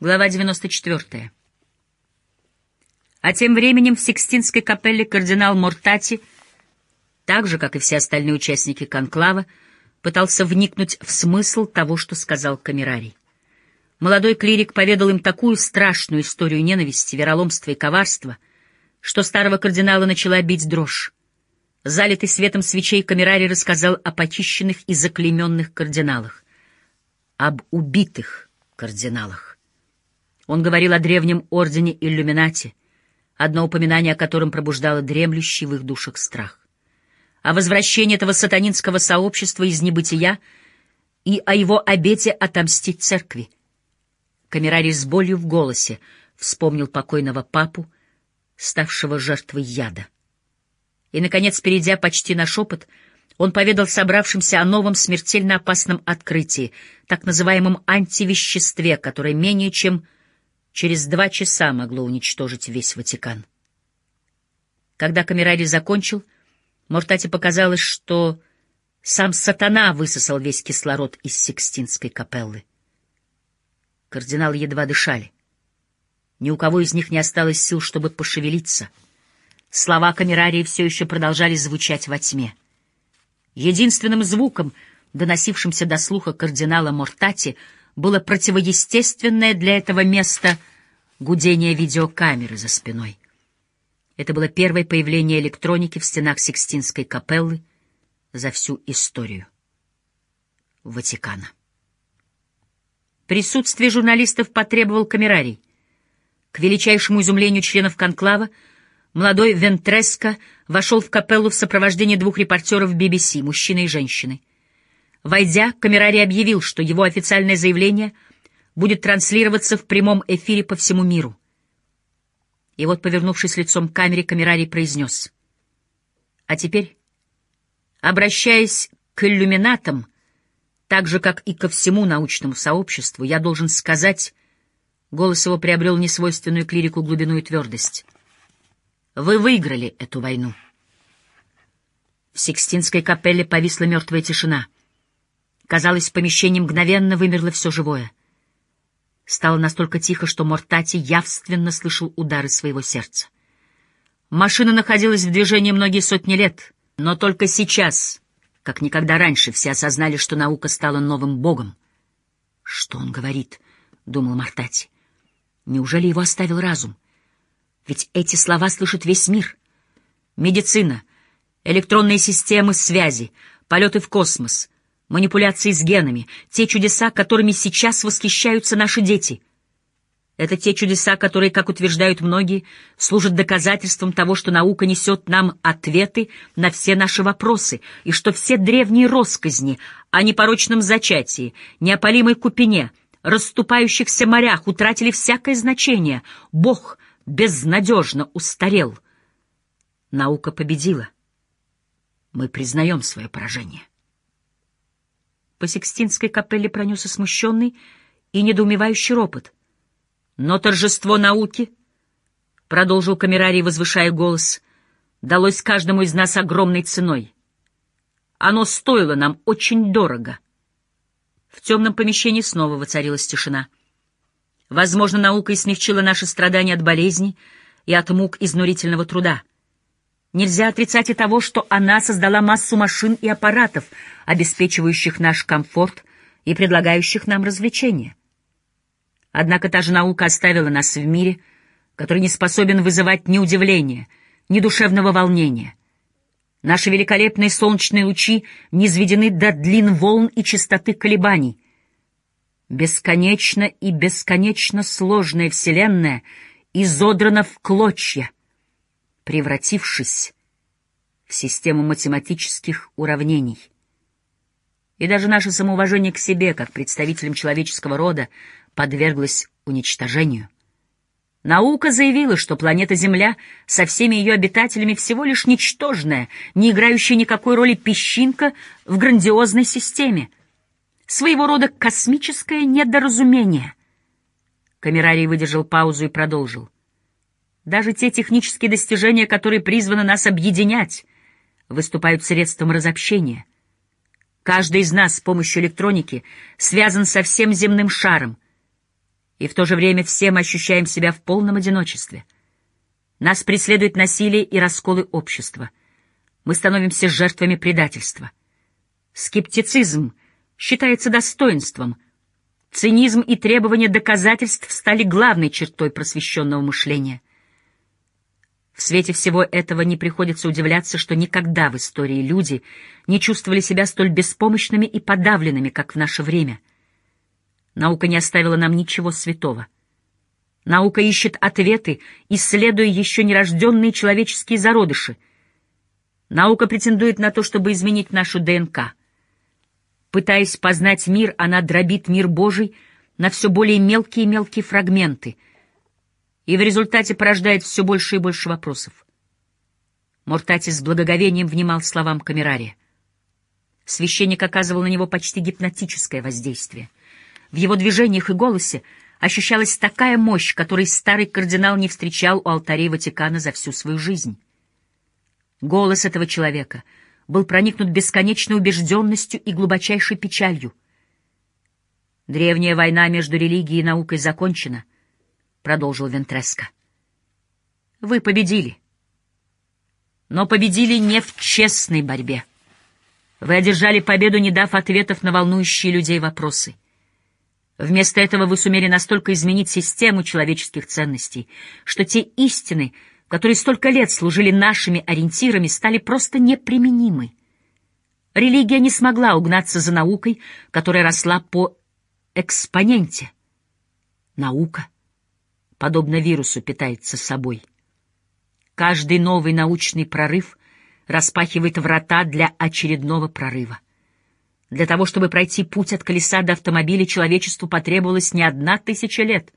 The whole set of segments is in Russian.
Глава 94. А тем временем в Сикстинской капелле кардинал Мортати, так же, как и все остальные участники конклава, пытался вникнуть в смысл того, что сказал Камерарий. Молодой клирик поведал им такую страшную историю ненависти, вероломства и коварства, что старого кардинала начала бить дрожь. Залитый светом свечей Камерарий рассказал о почищенных и заклейменных кардиналах, об убитых кардиналах. Он говорил о древнем ордене иллюминати, одно упоминание о котором пробуждало дремлющий в их душах страх. О возвращении этого сатанинского сообщества из небытия и о его обете отомстить церкви. Камерарий с болью в голосе вспомнил покойного папу, ставшего жертвой яда. И, наконец, перейдя почти на шепот, он поведал собравшимся о новом смертельно опасном открытии, так называемом антивеществе, которое менее чем через два часа могло уничтожить весь Ватикан. Когда Камерарий закончил, Мортати показалось, что сам сатана высосал весь кислород из Сикстинской капеллы. Кардиналы едва дышали. Ни у кого из них не осталось сил, чтобы пошевелиться. Слова камерарии все еще продолжали звучать во тьме. Единственным звуком, доносившимся до слуха кардинала Мортати, было противоестественное для этого места гудение видеокамеры за спиной. Это было первое появление электроники в стенах Сикстинской капеллы за всю историю Ватикана. Присутствие журналистов потребовал камерарий. К величайшему изумлению членов конклава молодой Вентреско вошел в капеллу в сопровождении двух репортеров BBC, мужчины и женщины. Войдя, камерарий объявил, что его официальное заявление будет транслироваться в прямом эфире по всему миру. И вот, повернувшись лицом к камере, камерарий произнес. А теперь, обращаясь к иллюминатам, так же, как и ко всему научному сообществу, я должен сказать, голос его приобрел несвойственную клирику глубину и твердость. Вы выиграли эту войну. В Сикстинской капелле повисла мертвая тишина. Казалось, в помещении мгновенно вымерло все живое. Стало настолько тихо, что Мортати явственно слышал удары своего сердца. Машина находилась в движении многие сотни лет, но только сейчас как никогда раньше все осознали, что наука стала новым богом. «Что он говорит?» — думал Мартати. «Неужели его оставил разум? Ведь эти слова слышит весь мир. Медицина, электронные системы связи, полеты в космос, манипуляции с генами, те чудеса, которыми сейчас восхищаются наши дети — это те чудеса, которые, как утверждают многие, служат доказательством того, что наука несет нам ответы на все наши вопросы, и что все древние росказни о непорочном зачатии, неопалимой купине, расступающихся морях утратили всякое значение. Бог безнадежно устарел. Наука победила. Мы признаем свое поражение. По Сикстинской капелле пронесся смущенный и недоумевающий ропот — но торжество науки, — продолжил Камерарий, возвышая голос, — далось каждому из нас огромной ценой. Оно стоило нам очень дорого. В темном помещении снова воцарилась тишина. Возможно, наука и смягчила наши страдания от болезней и от мук изнурительного труда. Нельзя отрицать и того, что она создала массу машин и аппаратов, обеспечивающих наш комфорт и предлагающих нам развлечения. Однако та же наука оставила нас в мире, который не способен вызывать ни удивления, ни душевного волнения. Наши великолепные солнечные лучи низведены до длин волн и частоты колебаний. Бесконечно и бесконечно сложная Вселенная изодрана в клочья, превратившись в систему математических уравнений. И даже наше самоуважение к себе, как представителям человеческого рода, подверглась уничтожению. Наука заявила, что планета Земля со всеми ее обитателями всего лишь ничтожная, не играющая никакой роли песчинка в грандиозной системе. Своего рода космическое недоразумение. Камерарий выдержал паузу и продолжил. Даже те технические достижения, которые призваны нас объединять, выступают средством разобщения. Каждый из нас с помощью электроники связан со всем земным шаром — И в то же время все мы ощущаем себя в полном одиночестве. Нас преследует насилие и расколы общества. Мы становимся жертвами предательства. Скептицизм считается достоинством. Цинизм и требование доказательств стали главной чертой просвещенного мышления. В свете всего этого не приходится удивляться, что никогда в истории люди не чувствовали себя столь беспомощными и подавленными, как в наше время. Наука не оставила нам ничего святого. Наука ищет ответы, исследуя еще нерожденные человеческие зародыши. Наука претендует на то, чтобы изменить нашу ДНК. Пытаясь познать мир, она дробит мир Божий на все более мелкие и мелкие фрагменты — и в результате порождает все больше и больше вопросов. Мортати с благоговением внимал словам Камерария. Священник оказывал на него почти гипнотическое воздействие. В его движениях и голосе ощущалась такая мощь, которой старый кардинал не встречал у алтарей Ватикана за всю свою жизнь. Голос этого человека был проникнут бесконечной убежденностью и глубочайшей печалью. Древняя война между религией и наукой закончена —— продолжил Вентреско. «Вы победили. Но победили не в честной борьбе. Вы одержали победу, не дав ответов на волнующие людей вопросы. Вместо этого вы сумели настолько изменить систему человеческих ценностей, что те истины, которые столько лет служили нашими ориентирами, стали просто неприменимы. Религия не смогла угнаться за наукой, которая росла по экспоненте. Наука — подобно вирусу, питается собой. Каждый новый научный прорыв распахивает врата для очередного прорыва. Для того, чтобы пройти путь от колеса до автомобиля, человечеству потребовалось не одна тысяча лет,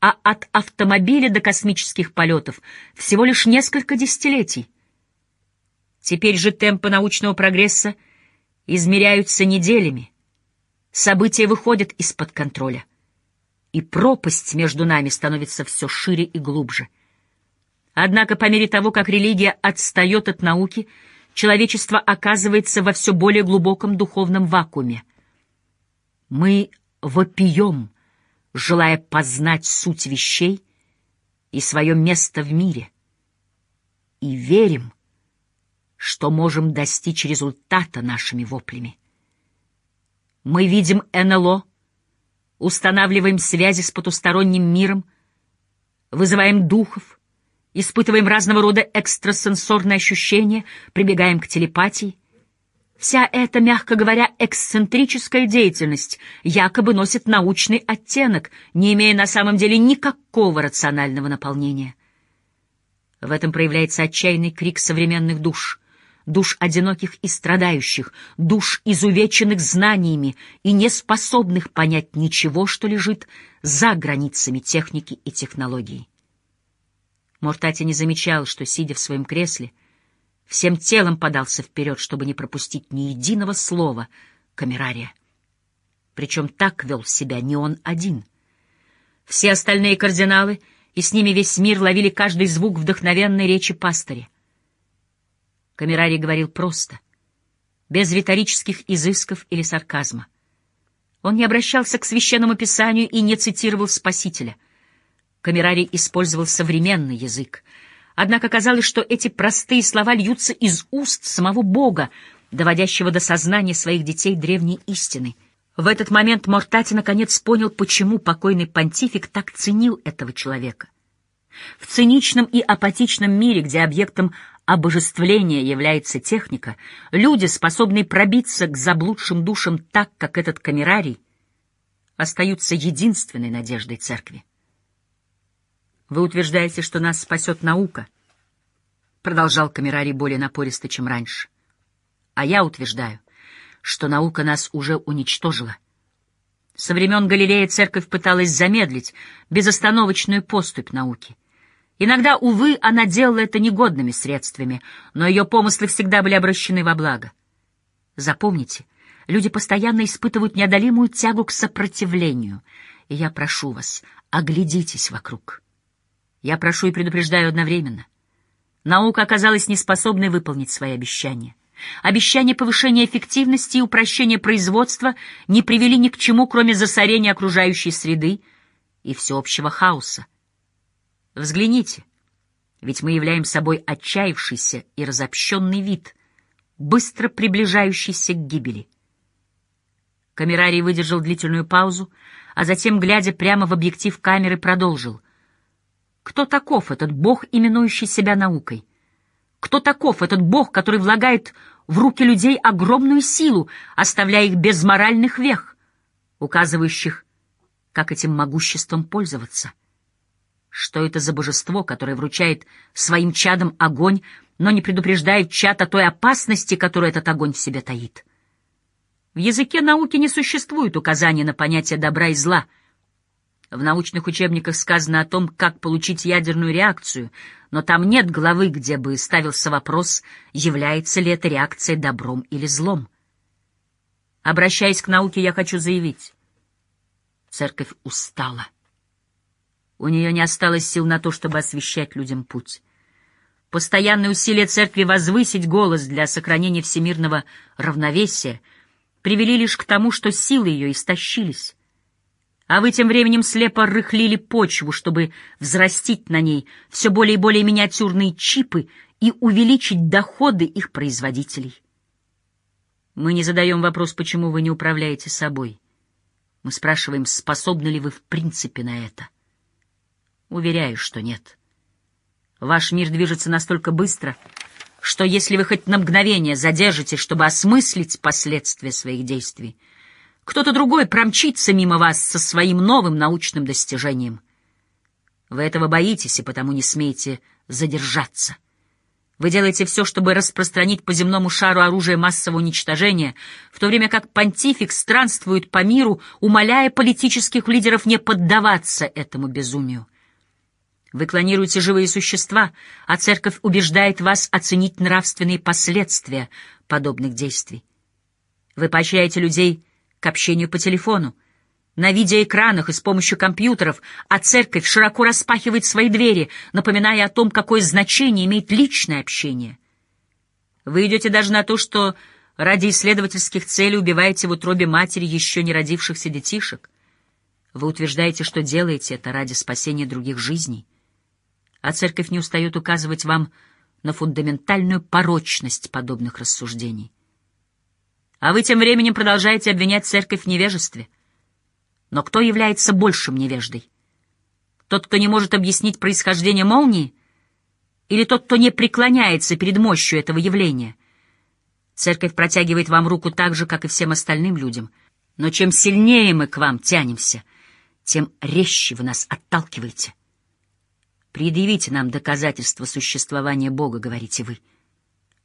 а от автомобиля до космических полетов всего лишь несколько десятилетий. Теперь же темпы научного прогресса измеряются неделями. События выходят из-под контроля и пропасть между нами становится все шире и глубже. Однако по мере того, как религия отстает от науки, человечество оказывается во все более глубоком духовном вакууме. Мы вопием, желая познать суть вещей и свое место в мире, и верим, что можем достичь результата нашими воплями. Мы видим НЛО — устанавливаем связи с потусторонним миром, вызываем духов, испытываем разного рода экстрасенсорные ощущения, прибегаем к телепатии. Вся эта, мягко говоря, эксцентрическая деятельность якобы носит научный оттенок, не имея на самом деле никакого рационального наполнения. В этом проявляется отчаянный крик современных душ — душ одиноких и страдающих, душ изувеченных знаниями и неспособных понять ничего, что лежит за границами техники и технологий. Мортати не замечал, что, сидя в своем кресле, всем телом подался вперед, чтобы не пропустить ни единого слова камерария. Причем так вел себя не он один. Все остальные кардиналы и с ними весь мир ловили каждый звук вдохновенной речи пастыря. Камерарий говорил просто, без риторических изысков или сарказма. Он не обращался к священному писанию и не цитировал Спасителя. Камерарий использовал современный язык. Однако казалось, что эти простые слова льются из уст самого Бога, доводящего до сознания своих детей древней истины. В этот момент Мортати наконец понял, почему покойный понтифик так ценил этого человека. В циничном и апатичном мире, где объектом обожествления является техника, люди, способные пробиться к заблудшим душам так, как этот камерарий, остаются единственной надеждой церкви. «Вы утверждаете, что нас спасет наука», — продолжал камерарий более напористо, чем раньше. «А я утверждаю, что наука нас уже уничтожила. Со времен Галилея церковь пыталась замедлить безостановочную поступь науки. Иногда, увы, она делала это негодными средствами, но ее помыслы всегда были обращены во благо. Запомните, люди постоянно испытывают неодолимую тягу к сопротивлению, и я прошу вас, оглядитесь вокруг. Я прошу и предупреждаю одновременно. Наука оказалась неспособной выполнить свои обещания. Обещания повышения эффективности и упрощения производства не привели ни к чему, кроме засорения окружающей среды и всеобщего хаоса. Взгляните, ведь мы являем собой отчаявшийся и разобщенный вид, быстро приближающийся к гибели. Камерарий выдержал длительную паузу, а затем, глядя прямо в объектив камеры, продолжил. «Кто таков этот бог, именующий себя наукой? Кто таков этот бог, который влагает в руки людей огромную силу, оставляя их без моральных вех, указывающих, как этим могуществом пользоваться? Что это за божество, которое вручает своим чадам огонь, но не предупреждает чад о той опасности, которую этот огонь в себе таит?» В языке науки не существует указания на понятие добра и зла. В научных учебниках сказано о том, как получить ядерную реакцию, но там нет главы, где бы ставился вопрос, является ли эта реакция добром или злом. Обращаясь к науке, я хочу заявить. Церковь устала. У нее не осталось сил на то, чтобы освещать людям путь. Постоянные усилия церкви возвысить голос для сохранения всемирного равновесия — привели лишь к тому, что силы ее истощились. А вы тем временем слепо рыхлили почву, чтобы взрастить на ней все более и более миниатюрные чипы и увеличить доходы их производителей. Мы не задаем вопрос, почему вы не управляете собой. Мы спрашиваем, способны ли вы в принципе на это. Уверяю, что нет. Ваш мир движется настолько быстро, что если вы хоть на мгновение задержитесь, чтобы осмыслить последствия своих действий, кто-то другой промчится мимо вас со своим новым научным достижением. Вы этого боитесь и потому не смеете задержаться. Вы делаете все, чтобы распространить по земному шару оружие массового уничтожения, в то время как понтифик странствует по миру, умоляя политических лидеров не поддаваться этому безумию. Вы клонируете живые существа, а церковь убеждает вас оценить нравственные последствия подобных действий. Вы поощряете людей к общению по телефону, на видеоэкранах и с помощью компьютеров, а церковь широко распахивает свои двери, напоминая о том, какое значение имеет личное общение. Вы идете даже на то, что ради исследовательских целей убиваете в утробе матери еще не родившихся детишек. Вы утверждаете, что делаете это ради спасения других жизней а церковь не устает указывать вам на фундаментальную порочность подобных рассуждений. А вы тем временем продолжаете обвинять церковь в невежестве. Но кто является большим невеждой? Тот, кто не может объяснить происхождение молнии, или тот, кто не преклоняется перед мощью этого явления? Церковь протягивает вам руку так же, как и всем остальным людям. Но чем сильнее мы к вам тянемся, тем резче вы нас отталкиваете. Предъявите нам доказательства существования Бога, говорите вы.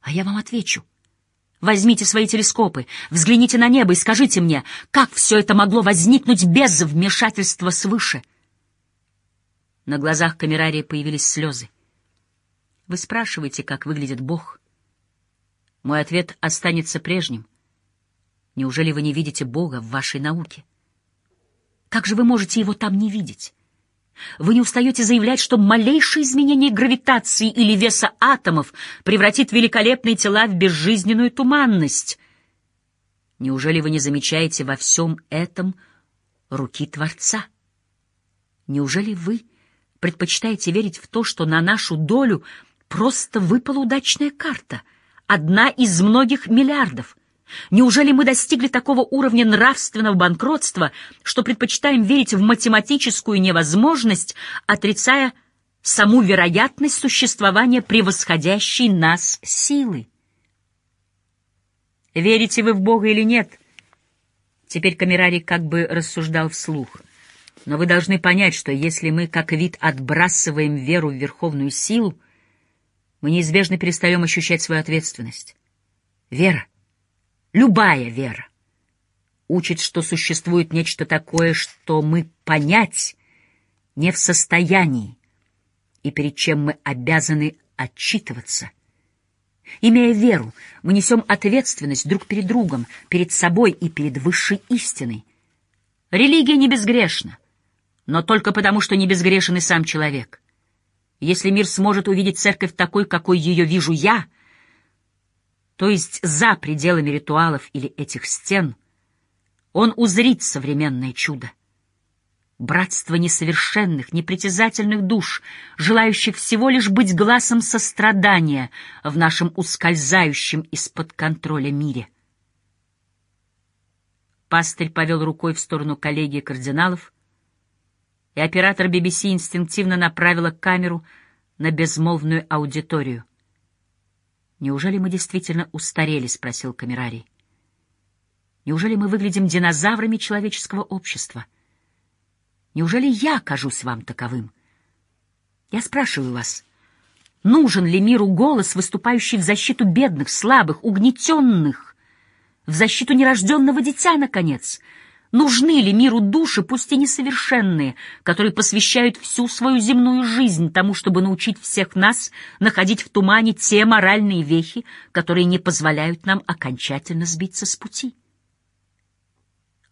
А я вам отвечу. Возьмите свои телескопы, взгляните на небо и скажите мне, как все это могло возникнуть без вмешательства свыше? На глазах камерария появились слезы. Вы спрашиваете, как выглядит Бог. Мой ответ останется прежним. Неужели вы не видите Бога в вашей науке? Как же вы можете его там не видеть? Вы не устаете заявлять, что малейшее изменение гравитации или веса атомов превратит великолепные тела в безжизненную туманность. Неужели вы не замечаете во всем этом руки Творца? Неужели вы предпочитаете верить в то, что на нашу долю просто выпала удачная карта, одна из многих миллиардов? Неужели мы достигли такого уровня нравственного банкротства, что предпочитаем верить в математическую невозможность, отрицая саму вероятность существования превосходящей нас силы? Верите вы в Бога или нет? Теперь Камерарий как бы рассуждал вслух. Но вы должны понять, что если мы как вид отбрасываем веру в верховную силу, мы неизбежно перестаем ощущать свою ответственность. Вера — любая вера, учит, что существует нечто такое, что мы понять не в состоянии, и перед чем мы обязаны отчитываться. Имея веру, мы несем ответственность друг перед другом, перед собой и перед высшей истиной. Религия не безгрешна, но только потому, что не безгрешен и сам человек. Если мир сможет увидеть церковь такой, какой ее вижу я — то есть за пределами ритуалов или этих стен, он узрит современное чудо. братство несовершенных, непритязательных душ, желающих всего лишь быть глазом сострадания в нашем ускользающем из-под контроля мире. Пастырь повел рукой в сторону коллегии кардиналов, и оператор BBC инстинктивно направила камеру на безмолвную аудиторию. «Неужели мы действительно устарели?» — спросил камерарий. «Неужели мы выглядим динозаврами человеческого общества?» Неужели я кажусь вам таковым? Я спрашиваю вас, нужен ли миру голос, выступающий в защиту бедных, слабых, угнетенных, в защиту нерожденного дитя, наконец? Нужны ли миру души, пусть и несовершенные, которые посвящают всю свою земную жизнь тому, чтобы научить всех нас находить в тумане те моральные вехи, которые не позволяют нам окончательно сбиться с пути?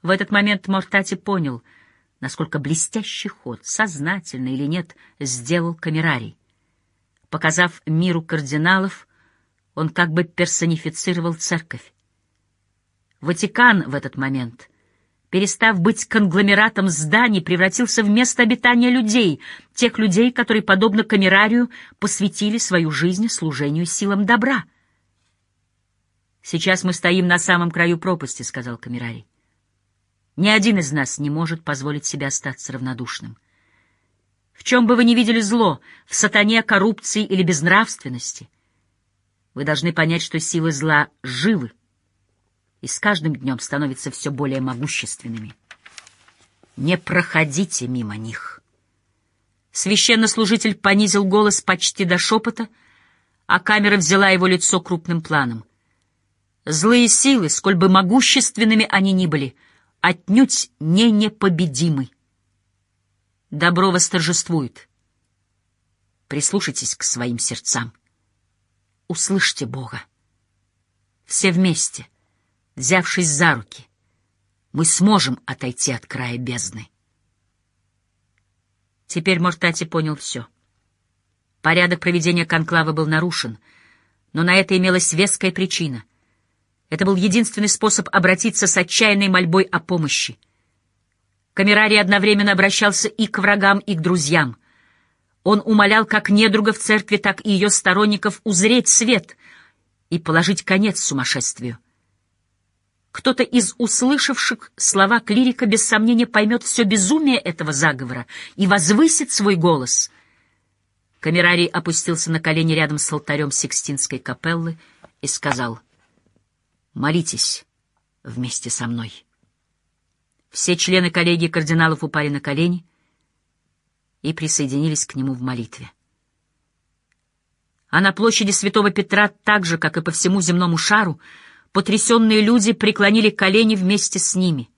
В этот момент Мортати понял — насколько блестящий ход, сознательно или нет, сделал Камерарий. Показав миру кардиналов, он как бы персонифицировал церковь. Ватикан в этот момент, перестав быть конгломератом зданий, превратился в место обитания людей, тех людей, которые, подобно Камерарию, посвятили свою жизнь служению силам добра. «Сейчас мы стоим на самом краю пропасти», — сказал Камерарий. Ни один из нас не может позволить себе остаться равнодушным. В чем бы вы ни видели зло, в сатане, коррупции или безнравственности, вы должны понять, что силы зла живы и с каждым днем становятся все более могущественными. Не проходите мимо них. Священнослужитель понизил голос почти до шепота, а камера взяла его лицо крупным планом. Злые силы, сколь бы могущественными они ни были — отнюдь не непобедимы. Добро восторжествует. Прислушайтесь к своим сердцам. Услышьте Бога. Все вместе, взявшись за руки, мы сможем отойти от края бездны. Теперь Мортати понял все. Порядок проведения конклава был нарушен, но на это имелась веская причина — это был единственный способ обратиться с отчаянной мольбой о помощи. Камерарий одновременно обращался и к врагам, и к друзьям. Он умолял как недругов церкви, так и ее сторонников узреть свет и положить конец сумасшествию. Кто-то из услышавших слова клирика без сомнения поймет все безумие этого заговора и возвысит свой голос. Камерарий опустился на колени рядом с алтарем Сикстинской капеллы и сказал — Молитесь вместе со мной. Все члены коллегии кардиналов упали на колени и присоединились к нему в молитве. А на площади Святого Петра, так же, как и по всему земному шару, потрясенные люди преклонили колени вместе с ними —